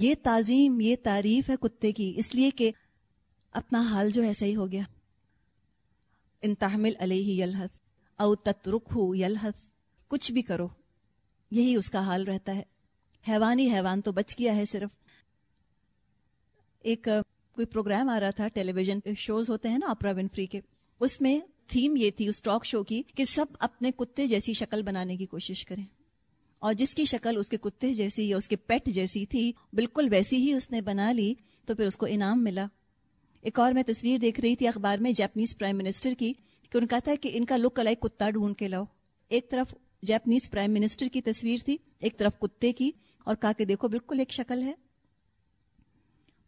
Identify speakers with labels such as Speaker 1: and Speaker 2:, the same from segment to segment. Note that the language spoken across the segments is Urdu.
Speaker 1: یہ تعظیم، یہ تعریف ہے کتے کی، اس لیے کہ اپنا حال جو ایسا ہی ہو گیا۔ ان تحمل علیہ یلحس او تترک ہو یلحس کچھ بھی کرو۔ یہی اس کا حال رہتا ہے۔ حیوانی حیوان تو بچ گیا ہے صرف۔ ایک، کوئی پروگرام آ رہا تھا ٹیلی ویژن شوز ہوتے ہیں نا اپرا ونفری کے۔ اس میں تھیم یہ تھی، اس ٹاک شو کی، کہ سب اپنے کتے جیسی شکل بنانے کی کوشش کریں۔ اور جس کی شکل اس کے کتے جیسی یا اس کے پیٹ جیسی تھی، بالکل ویسی ہی اس نے بنا لی، تو پھر اس کو انعام ملا۔ ایک اور میں تصویر دیکھ رہی تھی اخبار میں جاپنیز پرائم منسٹر کی، کہ ان کا تھا کہ ان کا لک الائی کتا ڈھونڈ کے لاؤ۔ ایک طرف جاپنیز پرائم منسٹر کی تصویر تھی، ایک طرف کتے کی، اور کہا کہ دیکھو بالکل ایک شکل ہے۔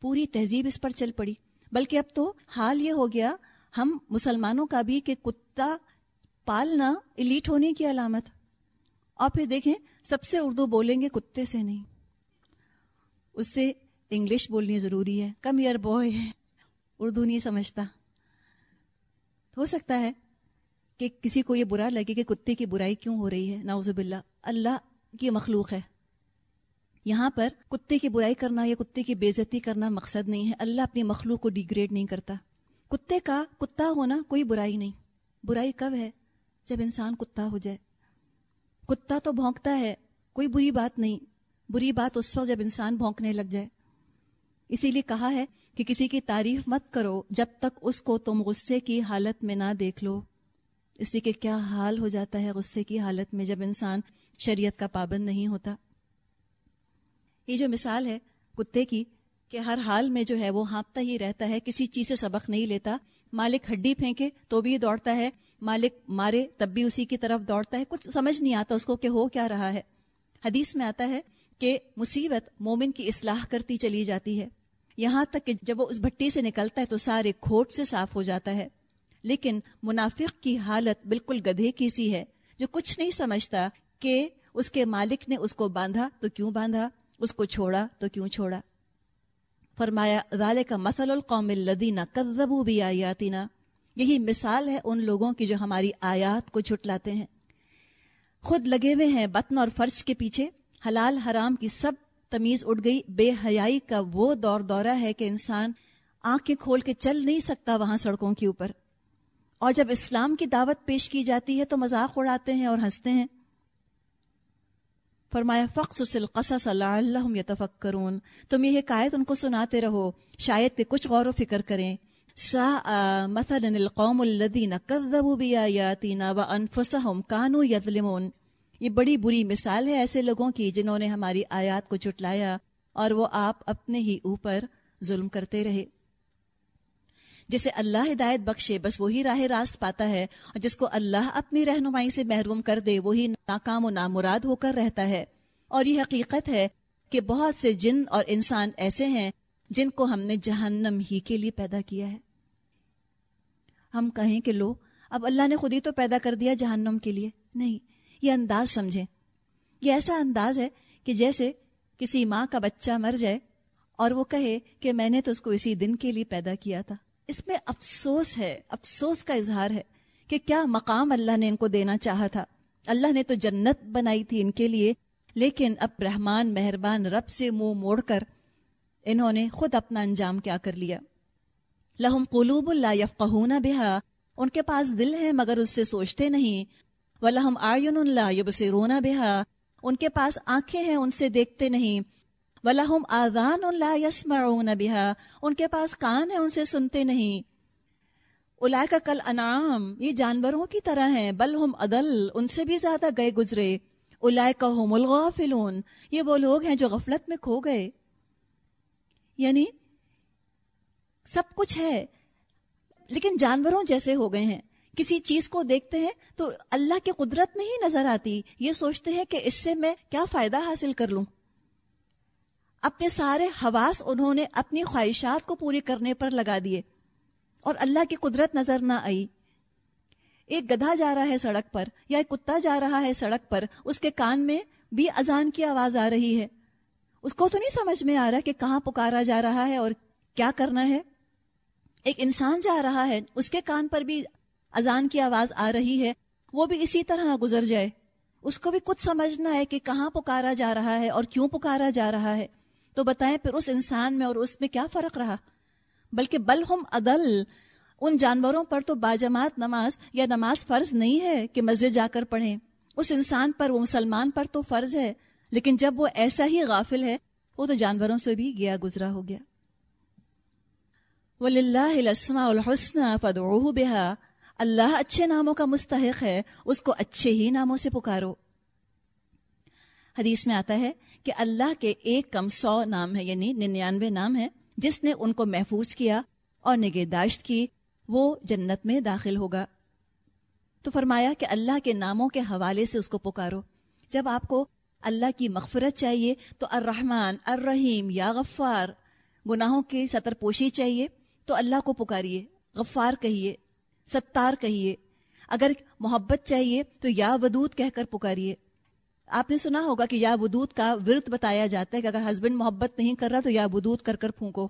Speaker 1: پوری تہذیب اس پر چل پڑی۔ بلکہ اب تو حال یہ ہو گیا، ہم مسلمانوں کا بھی کہ کتا پالنا الیٹ ہونے کی علامت۔ اور پھر دیکھیں سب سے اردو بولیں گے کتے سے نہیں۔ اس سے انگلش بولنی ضروری ہے۔ کم ایئر بوائے ہے اردو نہیں سمجھتا۔ ہو سکتا ہے کہ کسی کو یہ برا لگے کہ کتے کی برائی کیوں ہو رہی ہے۔ ناؤز باللہ، اللہ کی مخلوق ہے۔ یہاں پر کتے کی برائی کرنا یا کتے کی بےزتی کرنا مقصد نہیں ہے۔ اللہ اپنی مخلوق کو ڈیگریڈ نہیں کرتا۔ کتے کا کتا ہونا کوئی برائی نہیں۔ برائی کب ہے؟ جب انسان کتا ہو جائے۔ کتا تو بھونکتا ہے، کوئی بری بات نہیں۔ بری بات اس وقت جب انسان بھونکنے لگ جائے۔ اسی لیے کہا ہے کہ کسی کی تعریف مت کرو جب تک اس کو تم غصے کی حالت میں نہ دیکھ لو۔ اس لیے کہ کیا حال ہو جاتا ہے غصے کی حالت میں جب انسان شریعت کا پابند نہیں ہوتا۔ یہ جو مثال ہے کتے کی کہ ہر حال میں جو ہے وہ ہانپتا ہی رہتا ہے، کسی چیز سے سبق نہیں لیتا۔ مالک ہڈی پھینکے تو بھی دوڑتا ہے۔ مالک مارے تب بھی اسی کی طرف دوڑتا ہے۔ کچھ سمجھ نہیں آتا اس کو کہ ہو کیا رہا ہے۔ حدیث میں آتا ہے کہ مصیبت مومن کی اصلاح کرتی چلی جاتی ہے۔ یہاں تک کہ جب وہ اس بھٹی سے نکلتا ہے تو سارے کھوٹ سے صاف ہو جاتا ہے۔ لیکن منافق کی حالت بالکل گدھے کی سی ہے۔ جو کچھ نہیں سمجھتا کہ اس کے مالک نے اس کو باندھا تو کیوں باندھا، اس کو چھوڑا تو کیوں چھوڑا۔ فرمایا کا مسل القوم الدینہ کذبو بھی آیاتینا یہی مثال ہے ان لوگوں کی جو ہماری آیات کو چھٹلاتے ہیں۔ خود لگے ہوئے ہیں بطن اور فرش کے پیچھے، حلال حرام کی سب تمیز اٹھ گئی۔ بے حیائی کا وہ دور دورہ ہے کہ انسان آنکھیں کھول کے چل نہیں سکتا وہاں سڑکوں کے اوپر۔ اور جب اسلام کی دعوت پیش کی جاتی ہے تو مذاق اڑاتے ہیں اور ہنستے ہیں۔ فرمایا فخص القصص اللہ یتفکرون تم یہ حکایت ان کو سناتے رہو، شاید کہ کچھ غور و فکر کریں۔ سا مثلا القوم الذين كذبوا بآياتنا وانفسهم كانوا يظلمون. یہ بڑی بری مثال ہے ایسے لوگوں کی جنہوں نے ہماری آیات کو چٹلایا اور وہ آپ اپنے ہی اوپر ظلم کرتے رہے۔ جسے اللہ ہدایت بخشے، بس وہی راہ راست پاتا ہے اور جس کو اللہ اپنی رہنمائی سے محروم کر دے، وہی ناکام و نامراد ہو کر رہتا ہے۔ اور یہ حقیقت ہے کہ بہت سے جن اور انسان ایسے ہیں جن کو ہم نے جہنم ہی کے لیے پیدا کیا ہے۔ ہم کہیں کہ لو، اب اللہ نے خود ہی تو پیدا کر دیا جہنم کے لیے۔ نہیں، یہ انداز سمجھیں۔ یہ ایسا انداز ہے کہ جیسے کسی ماں کا بچہ مر جائے اور وہ کہے کہ میں نے تو اس کو اسی دن کے لیے پیدا کیا تھا۔ اس میں افسوس ہے، افسوس کا اظہار ہے کہ کیا مقام اللہ نے ان کو دینا چاہا تھا۔ اللہ نے تو جنت بنائی تھی ان کے لیے، لیکن اب رحمان، مہربان رب سے منہ موڑ کر انہوں نے خود اپنا انجام کیا کر لیا۔ لہم قلوب اللہ یفقہون بہا، ان کے پاس دل ہے مگر اس سے سوچتے نہیں وہ لہم آئین اللہ یبصرون بہا، ان کے پاس آنکھیں ہیں ان سے دیکھتے نہیں ولاحم آزان اللہ یسمعون بها ان کے پاس کان ہے ان سے سنتے نہیں۔ الا کا کل انعام، یہ جانوروں کی طرح ہیں، بل ہم عدل، ان سے بھی زیادہ گئے گزرے۔ الا کا ہم الغافلون، یہ وہ لوگ ہیں جو غفلت میں کھو گئے۔ یعنی سب کچھ ہے۔ لیکن جانوروں جیسے ہو گئے ہیں۔ کسی چیز کو دیکھتے ہیں تو اللہ کی قدرت نہیں نظر آتی۔ یہ سوچتے ہیں کہ اس سے میں کیا فائدہ حاصل کر لوں۔ اپنے سارے حواس انہوں نے اپنی خواہشات کو پوری کرنے پر لگا دیے اور اللہ کی قدرت نظر نہ آئی۔ ایک گدھا جا رہا ہے سڑک پر یا ایک کتا جا رہا ہے سڑک پر، اس کے کان میں بھی اذان کی آواز آ رہی ہے۔ اس کو تو نہیں سمجھ میں آ رہا کہ کہاں پکارا جا رہا ہے اور کیا کرنا ہے؟ ایک انسان جا رہا ہے، اس کے کان پر بھی اذان کی آواز آ رہی ہے، وہ بھی اسی طرح گزر جائے۔ اس کو بھی کچھ سمجھنا ہے کہ کہاں پکارا جا رہا ہے اور کیوں پکارا جا رہا ہے۔ تو بتائیں پھر اس انسان میں اور اس میں کیا فرق رہا؟ بلکہ بل ہم عدل، ان جانوروں پر تو باجماعت نماز یا نماز فرض نہیں ہے کہ مسجد جا کر پڑھیں۔ اس انسان پر، وہ مسلمان پر تو فرض ہے، لیکن جب وہ ایسا ہی غافل ہے، وہ تو جانوروں سے بھی گیا گزرا ہو گیا۔ الحسن فدعوه بها۔ اللہ اچھے ناموں کا مستحق ہے، اس کو اچھے ہی ناموں سے پکارو۔ حدیث میں آتا ہے کہ اللہ کے ایک کم سو نام ہے یعنی ننانوے نام ہے جس نے ان کو محفوظ کیا اور نگہداشت کی، وہ جنت میں داخل ہوگا۔ تو فرمایا کہ اللہ کے ناموں کے حوالے سے اس کو پکارو۔ جب آپ کو اللہ کی مغفرت چاہیے تو الرحمن، الرحیم، یا غفار، گناہوں کی سطر پوشی چاہیے۔ تو اللہ کو پکاریے، غفار کہیے، ستار کہیے۔ اگر محبت چاہیے تو یا ودود کہہ کر پکاریے۔ آپ نے سنا ہوگا کہ یا ودود کا ورت بتایا جاتا ہے کہ اگر ہسبینڈ محبت نہیں کر رہا تو یا ودود کر کر پھونکو۔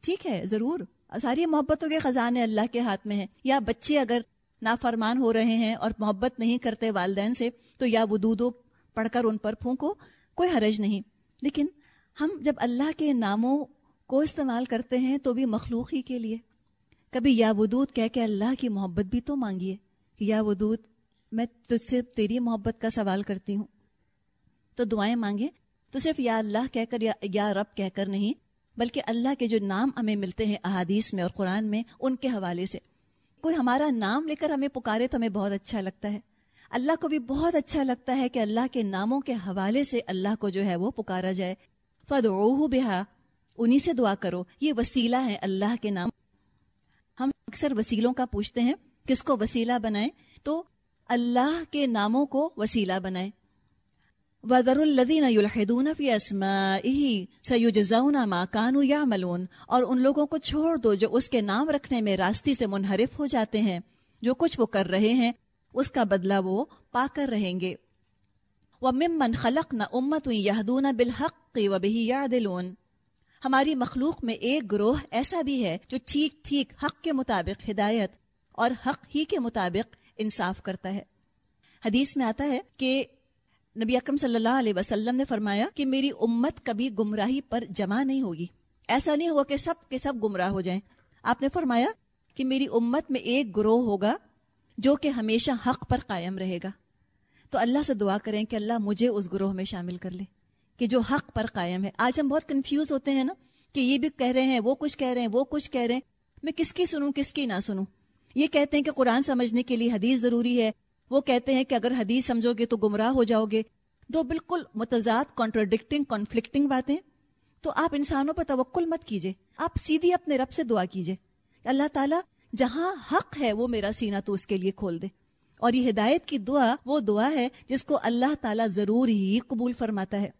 Speaker 1: ٹھیک ہے، ضرور۔ ساری محبتوں کے خزانے اللہ کے ہاتھ میں ہیں۔ یا بچے اگر نافرمان ہو رہے ہیں اور محبت نہیں کرتے والدین سے تو یا ودودو پڑھ کر ان پر پھونکو، کوئی حرج نہیں۔ لیکن ہم جب اللہ کے ناموں کو استعمال کرتے ہیں تو بھی مخلوق ہی کے لیے۔ کبھی یا ودود کہہ کے اللہ کی محبت بھی تو مانگیے کہ یا ودود میں تجھ سے تیری محبت کا سوال کرتی ہوں۔ تو دعائیں مانگے؟ تو صرف یا اللہ کہہ کر یا یا رب کہہ کر نہیں، بلکہ اللہ کے جو نام ہمیں ملتے ہیں احادیث میں اور قرآن میں، ان کے حوالے سے۔ کوئی ہمارا نام لے کر ہمیں پکارے تو ہمیں بہت اچھا لگتا ہے۔ اللہ کو بھی بہت اچھا لگتا ہے کہ اللہ کے ناموں کے حوالے سے اللہ کو جو ہے وہ پکارا جائے۔ فد بہا انہیں سے دعا کرو، یہ وسیلہ ہے اللہ کے نام۔ ہم اکثر وسیلوں کا پوچھتے ہیں، کس کو وسیلہ بنائیں؟ تو اللہ کے ناموں کو وسیلہ بنائیں۔ وَذَرُ الَّذِينَ يُلْحِدُونَ فِي أَسْمَائِهِ سَيُجْزَوْنَ مَا كَانُوا يَعْمَلُونَ۔ اور ان لوگوں کو چھوڑ دو جو اس کے نام رکھنے میں راستی سے منحرف ہو جاتے ہیں۔ جو کچھ وہ کر رہے ہیں، اس کا بدلہ وہ پا کر رہیں گے۔ وہ ممن وَمِمَّنْ خَلَقْنَا أُمَّةٌ يَهْدُونَ بِالْحَقِّ وَبِهِ يَعْدِلُونَ۔ ہماری مخلوق میں ایک گروہ ایسا بھی ہے جو ٹھیک ٹھیک حق کے مطابق ہدایت اور حق ہی کے مطابق انصاف کرتا ہے۔ حدیث میں آتا ہے کہ نبی اکرم صلی اللہ علیہ وسلم نے فرمایا کہ میری امت کبھی گمراہی پر جمع نہیں ہوگی۔ ایسا نہیں ہوا کہ سب کے سب گمراہ ہو جائیں۔ آپ نے فرمایا کہ میری امت میں ایک گروہ ہوگا جو کہ ہمیشہ حق پر قائم رہے گا۔ تو اللہ سے دعا کریں کہ اللہ مجھے اس گروہ میں شامل کر لے۔ کہ جو حق پر قائم ہے۔ آج ہم بہت کنفیوز ہوتے ہیں نا کہ یہ بھی کہہ رہے ہیں، وہ کچھ کہہ رہے ہیں، وہ کچھ کہہ رہے ہیں۔ میں کس کی سنوں، کس کی نہ سنوں؟ یہ کہتے ہیں کہ قرآن سمجھنے کے لیے حدیث ضروری ہے۔ وہ کہتے ہیں کہ اگر حدیث سمجھو گے تو گمراہ ہو جاؤ گے۔ دو بالکل متضاد کانٹروڈکٹنگ کانفلکٹنگ باتیں۔ تو آپ انسانوں پر توکل مت کیجیے آپ سیدھی اپنے رب سے دعا کیجیے اللہ تعالیٰ جہاں حق ہے وہ میرا سینہ تو اس کے لیے کھول دے۔ اور یہ ہدایت کی دعا، وہ دعا ہے جس کو اللہ تعالیٰ ضرور ہی قبول فرماتا ہے۔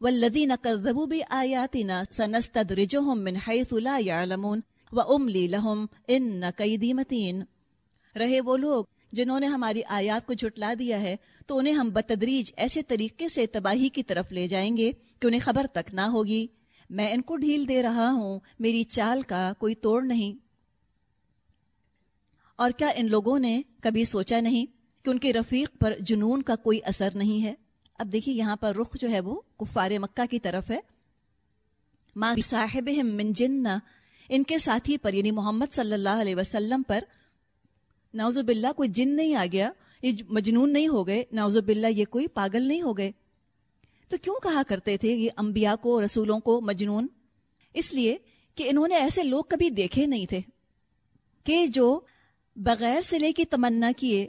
Speaker 1: والذین کذبوا بآیاتنا سنستدرجهم من حیث لا يعلمون واملی لهم ان قیدی متین۔ رہے وہ لوگ جنہوں نے ہماری آیات کو جھٹلا دیا ہے، تو انہیں ہم بتدریج ایسے طریقے سے تباہی کی طرف لے جائیں گے کہ انہیں خبر تک نہ ہوگی۔ میں ان کو ڈھیل دے رہا ہوں، میری چال کا کوئی توڑ نہیں۔ اور کیا ان لوگوں نے کبھی سوچا نہیں کہ ان کے رفیق پر جنون کا کوئی اثر نہیں ہے؟ اب دیکھیے یہاں پر رخ جو ہے وہ کفار مکہ کی طرف ہے۔ ماں صاحب من جنہ، ان کے ساتھی پر یعنی محمد صلی اللہ علیہ وسلم پر نوز باللہ کوئی جن نہیں آ گیا، یہ مجنون نہیں ہو گئے نوز باللہ یہ کوئی پاگل نہیں ہو گئے۔ تو کیوں کہا کرتے تھے یہ انبیاء کو، رسولوں کو مجنون؟ اس لیے کہ انہوں نے ایسے لوگ کبھی دیکھے نہیں تھے کہ جو بغیر سلے کی تمنا کیے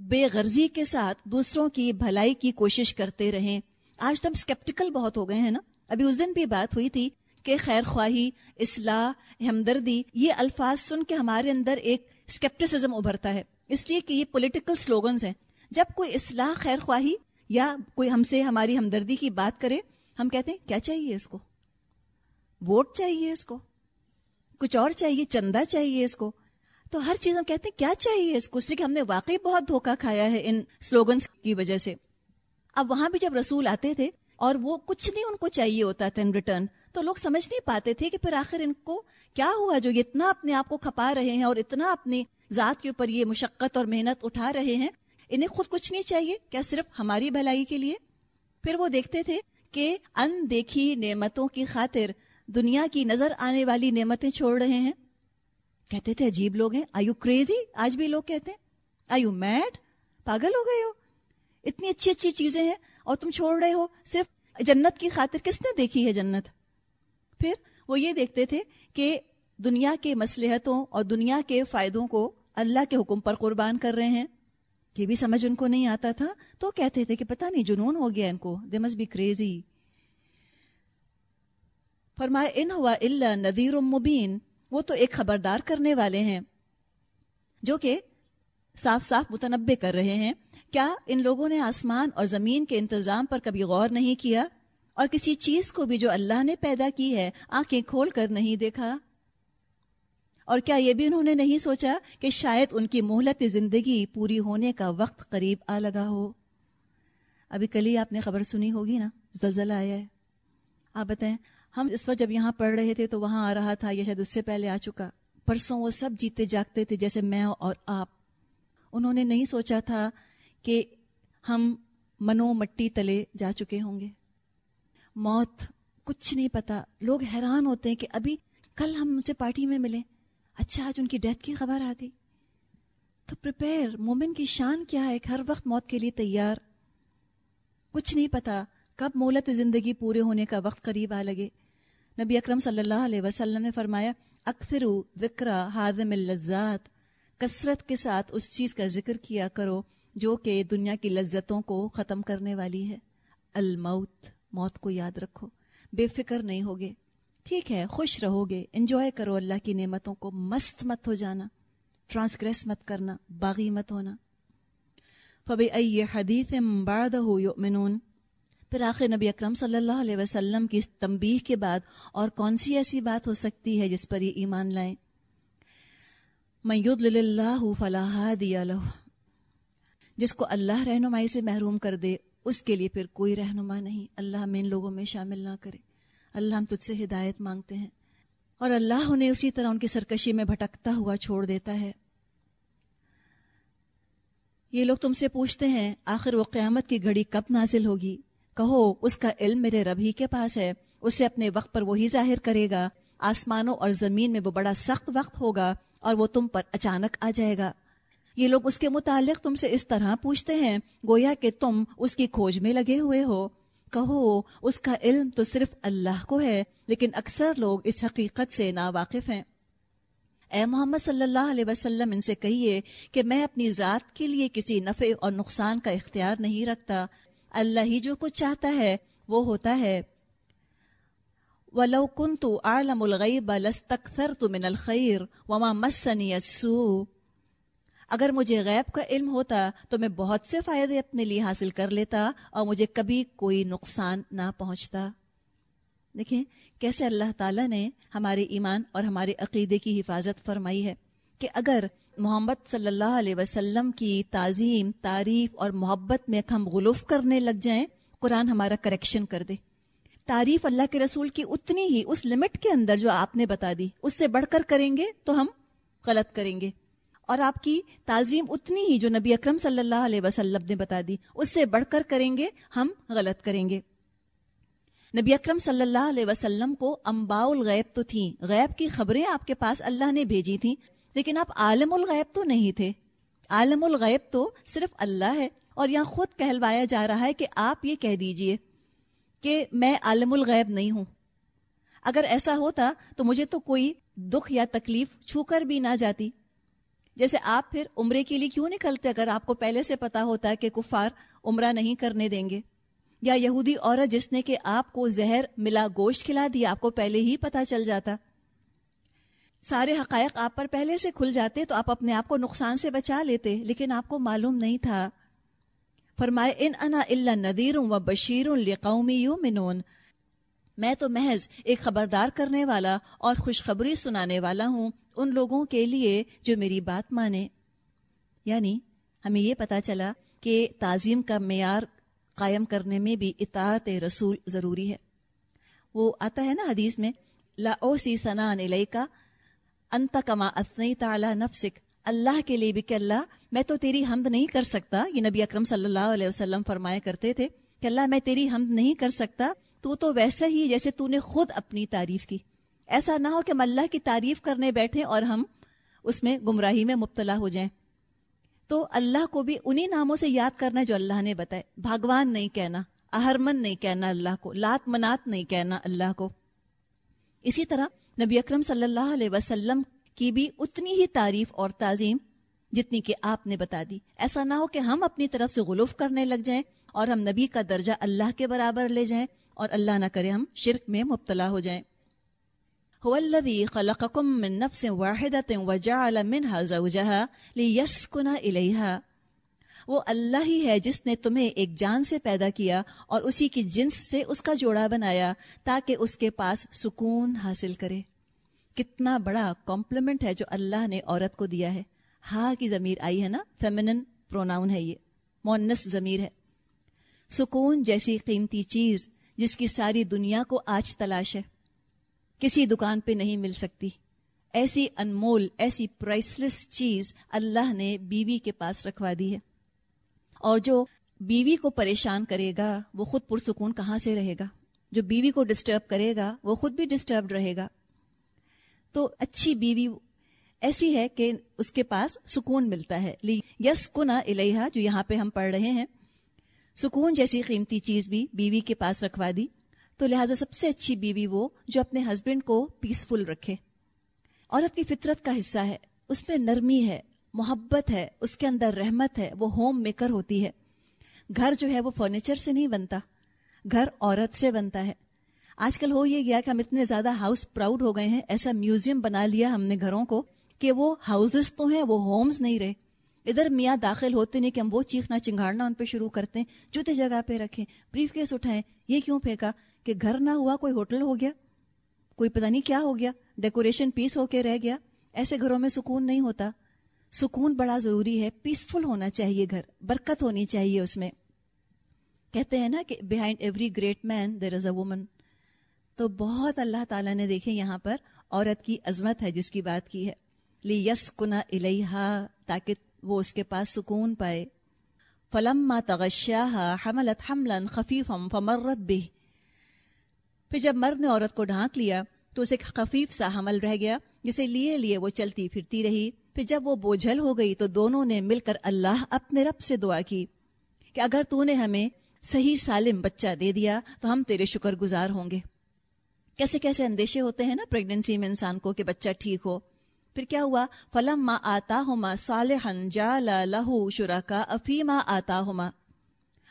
Speaker 1: بے غرضی کے ساتھ دوسروں کی بھلائی کی کوشش کرتے رہیں آج تو ہم اسکیپٹیکل بہت ہو گئے ہیں نا۔ ابھی اس دن بھی بات ہوئی تھی کہ خیر خواہی، اصلاح، ہمدردی، یہ الفاظ سن کے ہمارے اندر ایک اسکیپٹسزم ابھرتا ہے۔ اس لیے کہ یہ پولیٹیکل سلوگنز ہیں۔ جب کوئی اصلاح خیر خواہی یا کوئی ہم سے ہماری ہمدردی کی بات کرے، ہم کہتے ہیں، کیا چاہیے اس کو؟ ووٹ چاہیے اس کو؟ کچھ اور چاہیے؟ چندہ چاہیے اس کو؟ تو ہر چیز ہم کہتے ہیں، کیا چاہیے اس کو کہ ہم نے واقعی بہت دھوکا کھایا ہے ان سلوگنس کی وجہ سے۔ اب وہاں بھی جب رسول آتے تھے اور وہ کچھ نہیں ان کو چاہیے ہوتا تھا ان ریٹرن تو لوگ سمجھ نہیں پاتے تھے کہ پھر آخر ان کو کیا ہوا جو اتنا اپنے آپ کو کھپا رہے ہیں اور اتنا اپنی ذات کے اوپر یہ مشقت اور محنت اٹھا رہے ہیں۔ انہیں خود کچھ نہیں چاہیے، کیا صرف ہماری بھلائی کے لیے؟ پھر وہ دیکھتے تھے کہ ان دیکھی نعمتوں کی خاطر دنیا کی نظر آنے والی نعمتیں چھوڑ رہے ہیں۔ کہتے تھے، عجیب لوگ ہیں. آیو کریزی آج بھی لوگ کہتے ہیں. آیو میڈ پاگل ہو گئے ہو. اتنی اچھی اچھی چیزیں ہیں اور تم چھوڑ رہے ہو. صرف جنت کی خاطر کس نے دیکھی ہے جنت؟ پھر وہ یہ دیکھتے تھے کہ دنیا کے مسلحتوں اور دنیا کے فائدوں کو اللہ کے حکم پر قربان کر رہے ہیں. یہ بھی سمجھ ان کو نہیں آتا تھا. تو کہتے تھے کہ پتہ نہیں جنون ہو گیا ان کو. دے مس بی کریزی فرمائے ان ہوا اللہ ندیر مبین وہ تو ایک خبردار کرنے والے ہیں جو کہ صاف صاف متنبع کر رہے ہیں۔ کیا ان لوگوں نے آسمان اور زمین کے انتظام پر کبھی غور نہیں کیا؟ اور کسی چیز کو بھی جو اللہ نے پیدا کی ہے، آنکھیں کھول کر نہیں دیکھا؟ اور کیا یہ بھی انہوں نے نہیں سوچا کہ شاید ان کی مہلت زندگی پوری ہونے کا وقت قریب آ لگا ہو؟ ابھی کل ہی آپ نے خبر سنی ہوگی نا، زلزلہ آیا ہے۔ آپ بتائیں ہم اس وقت جب یہاں پڑھ رہے تھے تو وہاں آ رہا تھا، یا شاید اس سے پہلے آ چکا۔ پرسوں وہ سب جیتے جاگتے تھے، جیسے میں اور آپ۔ انہوں نے نہیں سوچا تھا کہ ہم منو مٹی تلے جا چکے ہوں گے۔ موت، کچھ نہیں پتا۔ لوگ حیران ہوتے ہیں کہ ابھی کل ہم ان سے پارٹی میں ملے۔ اچھا آج ان کی ڈیتھ کی خبر آ گئی۔ تو پریپیئر، مومن کی شان کیا ہے؟ ہر وقت موت کے لیے تیار۔ کچھ نہیں پتا کب مولت زندگی پورے ہونے کا وقت قریب آ لگے۔ نبی اکرم صلی اللہ علیہ وسلم نے فرمایا اکثر ذکر حاضم اللذات، کثرت کے ساتھ اس چیز کا ذکر کیا کرو جو کہ دنیا کی لذتوں کو ختم کرنے والی ہے۔ الموت، موت کو یاد رکھو۔ بے فکر نہیں ہوگے۔ ٹھیک ہے، خوش رہو گے انجوائے کرو اللہ کی نعمتوں کو۔ مست مت ہو جانا۔ ٹرانسگریس مت کرنا۔ باغی مت ہونا۔ فبی ائی حدیث یؤمنون۔ پھر آخر نبی اکرم صلی اللہ علیہ وسلم کی تنبیہ کے بعد اور کون سی ایسی بات ہو سکتی ہے جس پر یہ ایمان لائیں؟ میود اللہ فلاح دیا لہ جس کو اللہ رہنمائی سے محروم کر دے، اس کے لیے پھر کوئی رہنما نہیں۔ اللہ ہمیں ان لوگوں میں شامل نہ کرے۔ اللہ ہم تجھ سے ہدایت مانگتے ہیں۔ اور اللہ انہیں اسی طرح ان کی سرکشی میں بھٹکتا ہوا چھوڑ دیتا ہے۔ یہ لوگ تم سے پوچھتے ہیں، آخر وہ قیامت کی گھڑی کب نازل ہوگی؟ کہو، اس کا علم میرے رب ہی کے پاس ہے، اسے اپنے وقت پر وہی ظاہر کرے گا۔ آسمانوں اور زمین میں وہ بڑا سخت وقت ہوگا اور وہ تم پر اچانک آ جائے گا۔ یہ لوگ اس کے متعلق تم سے اس طرح پوچھتے ہیں، گویا کہ تم اس کی کھوج میں لگے ہوئے ہو۔ کہو، اس کا علم تو صرف اللہ کو ہے، لیکن اکثر لوگ اس حقیقت سے نا واقف ہیں۔ اے محمد صلی اللہ علیہ وسلم، ان سے کہیے کہ میں اپنی ذات کے لیے کسی نفع اور نقصان کا اختیار نہیں رکھتا۔ اللہ ہی جو کچھ چاہتا ہے، وہ ہوتا ہے۔ وَلَوْ كُنْتُ أَعْلَمُ الْغَيْبَ لَسْتَكْثَرْتُ مِنَ الْخَيْرِ وَمَا مَسَّنِيَ السُّوءُ۔ اگر مجھے غیب کا علم ہوتا تو میں بہت سے فائدے اپنے لیے حاصل کر لیتا اور مجھے کبھی کوئی نقصان نہ پہنچتا۔ دیکھیں، کیسے اللہ تعالیٰ نے ہمارے ایمان اور ہمارے عقیدے کی حفاظت فرمائی ہے کہ اگر محمد صلی اللہ علیہ وسلم کی تعظیم، تعریف اور محبت میں ہم غلوف کرنے لگ جائیں، قرآن ہمارا کریکشن کر دے۔ تعریف اللہ کے رسول کی اتنی ہی اس لمٹ کے اندر جو آپ نے بتا دی، اس سے بڑھ کر کریں گے تو ہم غلط کریں گے۔ اور آپ کی تعظیم اتنی ہی جو نبی اکرم صلی اللہ علیہ وسلم نے بتا دی، اس سے بڑھ کر کریں گے، ہم غلط کریں گے۔ نبی اکرم صلی اللہ علیہ وسلم کو امباء الغیب تو تھیں۔ غیب کی خبریں آپ کے پاس اللہ نے بھیجی تھیں۔ لیکن آپ عالم الغیب تو نہیں تھے۔ عالم الغیب تو صرف اللہ ہے اور یہاں خود کہلوایا جا رہا ہے کہ آپ یہ کہہ دیجیے کہ میں عالم الغیب نہیں ہوں۔ اگر ایسا ہوتا تو مجھے تو کوئی دکھ یا تکلیف چھو کر بھی نہ جاتی۔ جیسے آپ پھر عمرے کے لیے کیوں نکلتے اگر آپ کو پہلے سے پتا ہوتا کہ کفار عمرہ نہیں کرنے دیں گے؟ یا یہودی عورت جس نے کہ آپ کو زہر ملا گوشت کھلا دیا آپ کو پہلے ہی پتا چل جاتا۔ سارے حقائق آپ پر پہلے سے کھل جاتے تو آپ اپنے آپ کو نقصان سے بچا لیتے، لیکن آپ کو معلوم نہیں تھا۔ فرمائے، ان انا اللہ ندیر و بشیر القومی یو منون میں تو محض ایک خبردار کرنے والا اور خوشخبری سنانے والا ہوں ان لوگوں کے لیے جو میری بات مانے۔ یعنی ہمیں یہ پتا چلا کہ تعظیم کا معیار قائم کرنے میں بھی اطاعت رسول ضروری ہے۔ وہ آتا ہے نا حدیث میں، لا او سی سنا کا انت کما اسنی تعالی نفسک، اللہ کے لیے بھی کہ اللہ، میں تو تیری حمد نہیں کر سکتا۔ یہ نبی اکرم صلی اللہ علیہ وسلم فرمایا کرتے تھے کہ اللہ، میں تیری حمد نہیں کر سکتا، تو تو ویسا ہی جیسے تو نے خود اپنی تعریف کی۔ ایسا نہ ہو کہ ہم اللہ کی تعریف کرنے بیٹھے اور ہم اس میں گمراہی میں مبتلا ہو جائیں۔ تو اللہ کو بھی انہی ناموں سے یاد کرنا جو اللہ نے بتائے بھگوان نہیں کہنا، اہرمن نہیں کہنا اللہ کو، لات منات نہیں کہنا اللہ کو۔ اسی طرح نبی اکرم صلی اللہ علیہ وسلم کی بھی اتنی ہی تعریف اور تعظیم جتنی کہ آپ نے بتا دی۔ ایسا نہ ہو کہ ہم اپنی طرف سے غلوف کرنے لگ جائیں اور ہم نبی کا درجہ اللہ کے برابر لے جائیں اور اللہ نہ کرے ہم شرک میں مبتلا ہو جائیں۔ الذي خلقكم من نفس واحدة وجعل منها زوجها ليسكن إليها وہ اللہ ہی ہے جس نے تمہیں ایک جان سے پیدا کیا اور اسی کی جنس سے اس کا جوڑا بنایا تاکہ اس کے پاس سکون حاصل کرے۔ کتنا بڑا کمپلیمنٹ ہے جو اللہ نے عورت کو دیا ہے۔ ہا کی ضمیر آئی ہے نا؟ فیمنن پروناؤن ہے یہ۔ مونس ضمیر ہے۔ سکون جیسی قیمتی چیز جس کی ساری دنیا کو آج تلاش ہے۔ کسی دکان پہ نہیں مل سکتی۔ ایسی انمول، ایسی پرائسلیس چیز اللہ نے بیوی کے پاس رکھوا دی ہے۔ اور جو بیوی کو پریشان کرے گا، وہ خود پرسکون کہاں سے رہے گا؟ جو بیوی کو ڈسٹرب کرے گا، وہ خود بھی ڈسٹربڈ رہے گا۔ تو اچھی بیوی ایسی ہے کہ اس کے پاس سکون ملتا ہے۔ یس کنا الحا جو یہاں پہ ہم پڑھ رہے ہیں۔ سکون جیسی قیمتی چیز بھی بیوی کے پاس رکھوا دی۔ تو لہٰذا سب سے اچھی بیوی وہ جو اپنے ہسبینڈ کو پیسفل رکھے۔ عورت کی فطرت کا حصہ ہے۔ اس میں نرمی ہے۔ محبت ہے، اس کے اندر رحمت ہے، وہ ہوم میکر ہوتی ہے۔ گھر جو ہے، وہ فرنیچر سے نہیں بنتا۔ گھر عورت سے بنتا ہے۔ آج کل ہو یہ گیا کہ ہم اتنے زیادہ ہاؤس پراؤڈ ہو گئے ہیں، ایسا میوزیم بنا لیا ہم نے گھروں کو کہ وہ ہاؤسز تو ہیں، وہ ہومز نہیں رہے۔ ادھر میاں داخل ہوتے نہیں کہ ہم وہ چیخنا چنگاڑنا ان پہ شروع کرتے ہیں، جوتے جگہ پہ رکھیں بریف کیس اٹھائیں۔ یہ کیوں پھینکا؟ کہ گھر نہ ہوا، کوئی ہوٹل ہو گیا، کوئی پتہ نہیں کیا ہو گیا ڈیکوریشن پیس ہو کے رہ گیا۔ ایسے گھروں میں سکون نہیں ہوتا۔ سکون بڑا ضروری ہے پیسفل ہونا چاہیے گھر، برکت ہونی چاہیے اس میں۔ کہتے ہیں نا کہ behind every great man there is a woman تو بہت اللہ تعالیٰ نے دیکھے یہاں پر عورت کی عظمت ہے جس کی بات کی ہے۔ لی یس کنا الحا تاکہ وہ اس کے پاس سکون پائے۔ فلم تغشیا حملت حملن خفیفم فمرت بھی پھر جب مرد نے عورت کو ڈھانک لیا، تو اسے خفیف سا حمل رہ گیا، جسے لیے لیے وہ چلتی پھرتی رہی۔ پھر جب وہ بوجھل ہو گئی تو دونوں نے مل کر اللہ اپنے رب سے دعا کی کہ اگر تو نے ہمیں صحیح سالم بچہ دے دیا تو ہم تیرے شکر گزار ہوں گے۔ کیسے کیسے اندیشے ہوتے ہیں نا پریگنینسی میں انسان کو کہ بچہ ٹھیک ہو۔ پھر کیا ہوا؟ فلم ماں آتا ہوما صالحن جا لہو شرا کا افیما آتا ہوما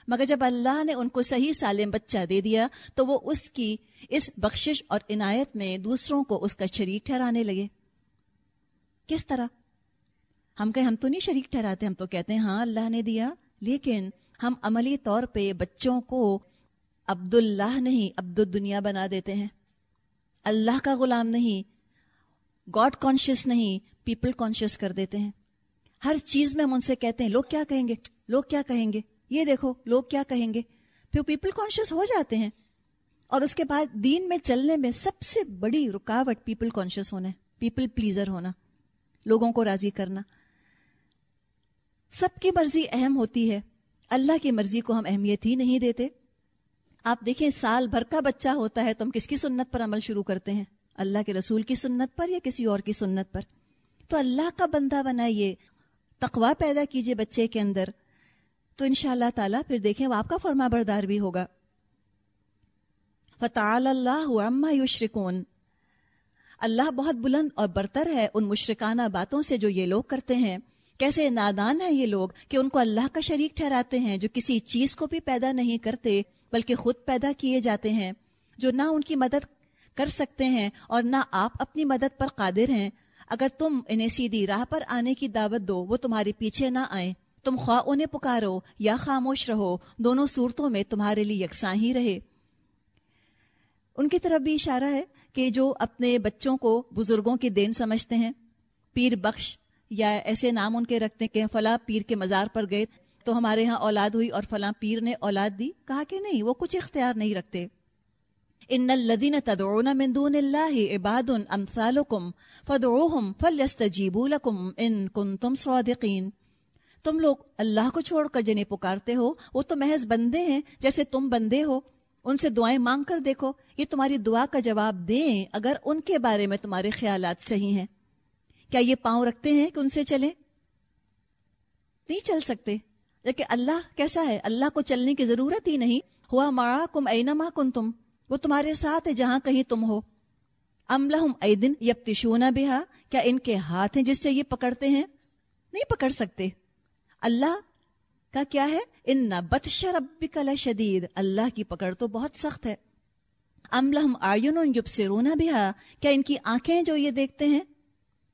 Speaker 1: مگر جب اللہ نے ان کو صحیح سالم بچہ دے دیا تو وہ اس کی اس بخشش اور عنایت میں دوسروں کو اس کا شریک ٹھہرانے لگے۔ کس طرح؟ ہم کہ ہم تو نہیں شریک ٹھہراتے، ہم تو کہتے ہیں ہاں اللہ نے دیا۔ لیکن ہم عملی طور پہ بچوں کو عبد اللہ نہیں عبد الدنیا بنا دیتے ہیں۔ اللہ کا غلام نہیں گاڈ کانشیس نہیں پیپل کانشیس کر دیتے ہیں۔ ہر چیز میں ہم ان سے کہتے ہیں، لوگ کیا کہیں گے؟ لوگ کیا کہیں گے؟ یہ دیکھو، لوگ کیا کہیں گے؟ پھر پیپل کانشیس ہو جاتے ہیں۔ اور اس کے بعد دین میں چلنے میں سب سے بڑی رکاوٹ پیپل کانشیس ہونا ہے پیپل پلیزر ہونا، لوگوں کو راضی کرنا۔ سب کی مرضی اہم ہوتی ہے۔ اللہ کی مرضی کو ہم اہمیت ہی نہیں دیتے۔ آپ دیکھیں، سال بھر کا بچہ ہوتا ہے تو ہم کس کی سنت پر عمل شروع کرتے ہیں؟ اللہ کے رسول کی سنت پر یا کسی اور کی سنت پر؟ تو اللہ کا بندہ بنائیے تقوا پیدا کیجیے بچے کے اندر۔ تو ان شاء اللہ تعالیٰ پھر دیکھیں، وہ آپ کا فرما بردار بھی ہوگا۔ فتح اللہ عما یشرکون اللہ بہت بلند اور برتر ہے ان مشرکانہ باتوں سے جو یہ لوگ کرتے ہیں۔ کیسے نادان ہیں یہ لوگ کہ ان کو اللہ کا شریک ٹھہراتے ہیں جو کسی چیز کو بھی پیدا نہیں کرتے بلکہ خود پیدا کیے جاتے ہیں، جو نہ ان کی مدد کر سکتے ہیں اور نہ آپ اپنی مدد پر قادر ہیں۔ اگر تم انہیں سیدھی راہ پر آنے کی دعوت دو، وہ تمہارے پیچھے نہ آئیں۔ تم خواہ انہیں پکارو یا خاموش رہو، دونوں صورتوں میں تمہارے لیے یکساں ہی رہے۔ ان کی طرف بھی اشارہ ہے کہ جو اپنے بچوں کو بزرگوں کی دین سمجھتے ہیں، پیر بخش یا ایسے نام ان کے رکھتے کہ فلاں پیر کے مزار پر گئے تو ہمارے ہاں اولاد ہوئی اور فلاں پیر نے اولاد دی۔ کہا کہ نہیں، وہ کچھ اختیار نہیں رکھتے۔ ان الذين تدعون من دون الله عباد امثالكم فادعوهم فليستجيبوا لكم ان كنتم صادقين تم لوگ اللہ کو چھوڑ کر جنہیں پکارتے ہو، وہ تو محض بندے ہیں جیسے تم بندے ہو۔ ان سے دعائیں مانگ کر دیکھو، یہ تمہاری دعا کا جواب دیں اگر ان کے بارے میں تمہارے خیالات صحیح ہیں۔ کیا یہ پاؤں رکھتے ہیں کہ ان سے چلے نہیں چل سکتے۔ لیکن اللہ کیسا ہے؟ اللہ کو چلنے کی ضرورت ہی نہیں۔ ہوا مارا کم اینما کن تم وہ تمہارے ساتھ ہے جہاں کہیں تم ہو۔ ام لہم ایدن یبتشون بہا۔ کیا ان کے ہاتھ ہیں جس سے یہ پکڑتے ہیں؟ نہیں پکڑ سکتے۔ اللہ کا کیا ہے؟ ان بطش ربک لشدید۔ اللہ کی پکڑ تو بہت سخت ہے۔ ام لہم آئین یبصرون بہا۔ کیا ان کی آنکھیں جو یہ دیکھتے ہیں؟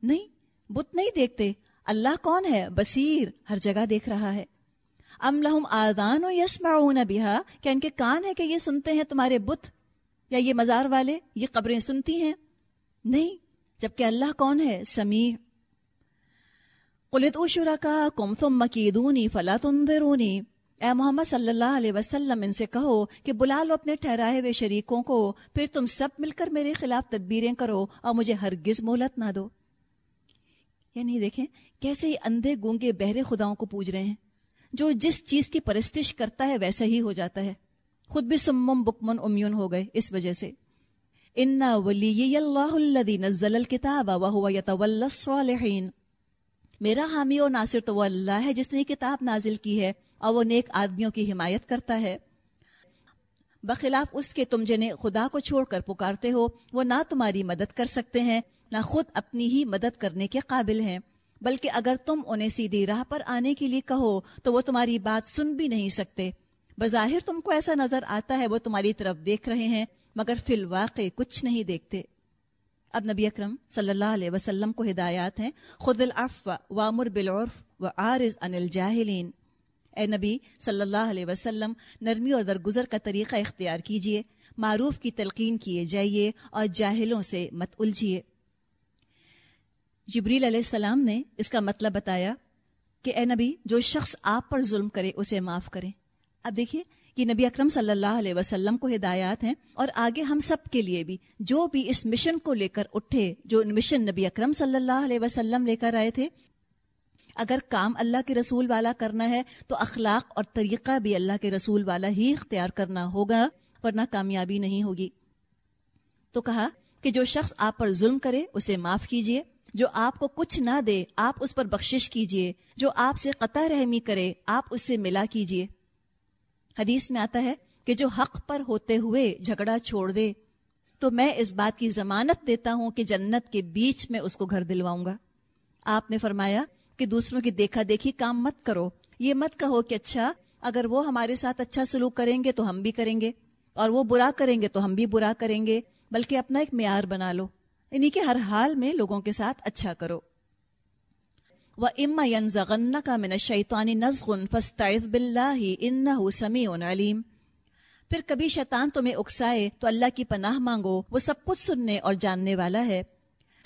Speaker 1: نہیں، بت نہیں دیکھتے۔ اللہ کون ہے؟ بصیر، ہر جگہ دیکھ رہا ہے۔ ام لہم آدان و یسمعون بہا، کیا ان کے کان ہے کہ یہ سنتے ہیں تمہارے بت؟ یا یہ مزار والے، یہ قبریں سنتی ہیں؟ نہیں، جبکہ اللہ کون ہے؟ سمیع۔ قلت اشرا کا کم تم مکیدونی فلا تنظرونی۔ اے محمد صلی اللہ علیہ وسلم، ان سے کہو کہ بلا لو اپنے ٹھہرائے ہوئے شریکوں کو، پھر تم سب مل کر میرے خلاف تدبیریں کرو اور مجھے ہرگز مہلت نہ دو۔ یعنی دیکھیں، کیسے اندھے گونگے بہرے خداؤں کو پوج رہے ہیں؟ جو جس چیز کی پرستش کرتا ہے ویسا ہی ہو جاتا ہے۔ خود بھی سمم بکمن امیون ہو گئے اس وجہ سے۔ انا ولی اللہ الذی نزل الکتاب وهو يتولى الصالحین۔ میرا حامی اور ناصر تو وہ اللہ ہے جس نے کتاب نازل کی ہے اور وہ نیک آدمیوں کی حمایت کرتا ہے۔ بخلاف اس کے تم جنہیں خدا کو چھوڑ کر پکارتے ہو، وہ نہ تمہاری مدد کر سکتے ہیں۔ نہ خود اپنی ہی مدد کرنے کے قابل ہیں، بلکہ اگر تم انہیں سیدھی راہ پر آنے کے لیے کہو تو وہ تمہاری بات سن بھی نہیں سکتے۔ بظاہر تم کو ایسا نظر آتا ہے وہ تمہاری طرف دیکھ رہے ہیں، مگر فی الواقع کچھ نہیں دیکھتے۔ اب نبی اکرم صلی اللہ علیہ وسلم کو ہدایات ہیں خود العف وامر بالعرف و عارض ان الجاہلین۔ اے نبی صلی اللہ علیہ وسلم، نرمی اور درگزر کا طریقہ اختیار کیجیے، معروف کی تلقین کیے جائیے اور جاہلوں سے مت الجھیے جبریل علیہ السلام نے اس کا مطلب بتایا کہ اے نبی، جو شخص آپ پر ظلم کرے، اسے معاف کرے۔ اب دیکھیے کہ نبی اکرم صلی اللہ علیہ وسلم کو ہدایات ہیں اور آگے ہم سب کے لیے بھی۔ جو بھی اس مشن کو لے کر اٹھے، جو مشن نبی اکرم صلی اللہ علیہ وسلم لے کر آئے تھے، اگر کام اللہ کے رسول والا کرنا ہے، تو اخلاق اور طریقہ بھی اللہ کے رسول والا ہی اختیار کرنا ہوگا، ورنہ کامیابی نہیں ہوگی۔ تو کہا کہ جو شخص آپ پر ظلم کرے، اسے معاف کیجیے۔ جو آپ کو کچھ نہ دے، آپ اس پر بخشش کیجیے، جو آپ سے قطع رحمی کرے، آپ اس سے ملا کیجیے۔ حدیث میں آتا ہے کہ جو حق پر ہوتے ہوئے جھگڑا چھوڑ دے، تو میں اس بات کی ضمانت دیتا ہوں کہ جنت کے بیچ میں اس کو گھر دلواؤں گا۔ آپ نے فرمایا کہ دوسروں کی دیکھا دیکھی کام مت کرو۔ یہ مت کہو کہ اچھا اگر وہ ہمارے ساتھ اچھا سلوک کریں گے تو ہم بھی کریں گے، اور وہ برا کریں گے تو ہم بھی برا کریں گے، بلکہ اپنا ایک معیار بنا لو۔ یعنی کہ ہر حال میں لوگوں کے ساتھ اچھا کرو۔ وہ اما ینزغن کا من شیطانی نزغن فستعذ باللہ انہو سمیع علیم پھر کبھی شیطان تمہیں اکسائے تو اللہ کی پناہ مانگو، وہ سب کچھ سننے اور جاننے والا ہے۔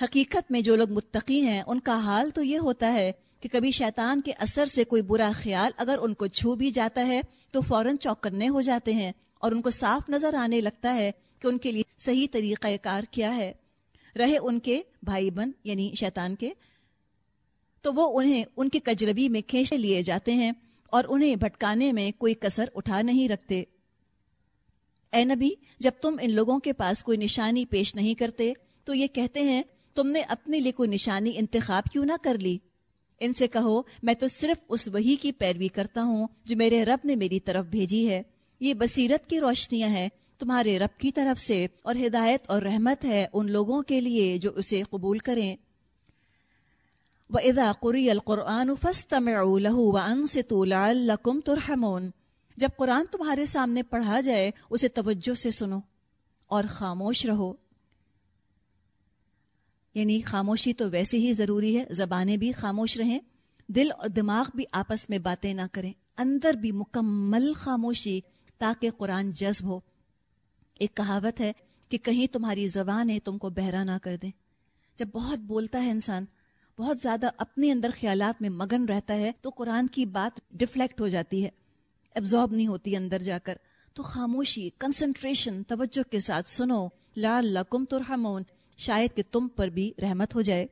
Speaker 1: حقیقت میں جو لوگ متقی ہیں، ان کا حال تو یہ ہوتا ہے کہ کبھی شیطان کے اثر سے کوئی برا خیال اگر ان کو چھو بھی جاتا ہے، تو فوراً چوکنے ہو جاتے ہیں اور ان کو صاف نظر آنے لگتا ہے کہ ان کے لیے صحیح طریقہ کار کیا ہے۔ رہے ان کے بھائی بند یعنی شیطان کے، تو وہ انہیں ان کی کجربی میں کھینچ لیے جاتے ہیں اور انہیں بھٹکانے میں کوئی کسر اٹھا نہیں رکھتے۔ اے نبی، جب تم ان لوگوں کے پاس کوئی نشانی پیش نہیں کرتے، تو یہ کہتے ہیں، تم نے اپنے لیے کوئی نشانی انتخاب کیوں نہ کر لی؟ ان سے کہو، میں تو صرف اس وہی کی پیروی کرتا ہوں جو میرے رب نے میری طرف بھیجی ہے۔ یہ بصیرت کی روشنیاں ہیں تمہارے رب کی طرف سے اور ہدایت اور رحمت ہے ان لوگوں کے لیے جو اسے قبول کریں۔ وَإِذَا قُرِيَ الْقُرْآنُ فَاسْتَمِعُوا لَهُ وَأَنصِتُوا لَعَلَّكُمْ تُرْحَمُونَ۔ جب قرآن تمہارے سامنے پڑھا جائے، اسے توجہ سے سنو اور خاموش رہو۔ یعنی خاموشی تو ویسے ہی ضروری ہے، زبانیں بھی خاموش رہیں، دل اور دماغ بھی آپس میں باتیں نہ کریں۔ اندر بھی مکمل خاموشی تاکہ قرآن جذب ہو۔ ایک کہاوت ہے کہ کہیں تمہاری زبان ہے تم کو بہرا نہ کر دے۔ جب بہت بولتا ہے انسان، بہت زیادہ اپنے اندر خیالات میں مگن رہتا ہے، تو قرآن کی بات ڈفلیکٹ ہو جاتی ہے۔ ایبزارب نہیں ہوتی اندر جا کر۔ تو خاموشی کنسنٹریشن توجہ کے ساتھ سنو۔ لال لکم ترحمون۔ شاید کہ تم پر بھی رحمت ہو جائے۔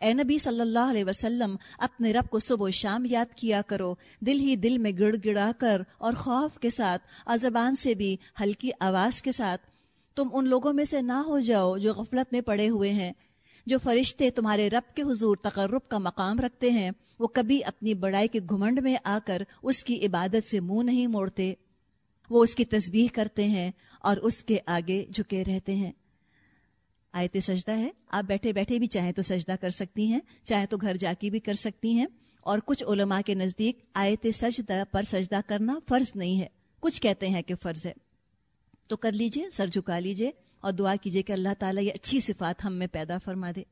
Speaker 1: اے نبی صلی اللہ علیہ وسلم، اپنے رب کو صبح و شام یاد کیا کرو، دل ہی دل میں گڑ گڑا کر اور خوف کے ساتھ، اور زبان سے بھی ہلکی آواز کے ساتھ، تم ان لوگوں میں سے نہ ہو جاؤ جو غفلت میں پڑے ہوئے ہیں، جو فرشتے تمہارے رب کے حضور تقرب کا مقام رکھتے ہیں، وہ کبھی اپنی بڑائی کے گھمنڈ میں آ کر اس کی عبادت سے منہ نہیں موڑتے۔ وہ اس کی تسبیح کرتے ہیں اور اس کے آگے جھکے رہتے ہیں۔ آیت سجدہ ہے آپ بیٹھے بیٹھے بھی چاہیں تو سجدہ کر سکتی ہیں، چاہیں تو گھر جا کے بھی کر سکتی ہیں۔ اور کچھ علماء کے نزدیک آیت سجدہ پر سجدہ کرنا فرض نہیں ہے۔ کچھ کہتے ہیں کہ فرض ہے۔ تو کر لیجیے، سر جھکا لیجیے اور دعا کیجیے کہ اللہ تعالیٰ یہ اچھی صفات ہم میں پیدا فرما دے۔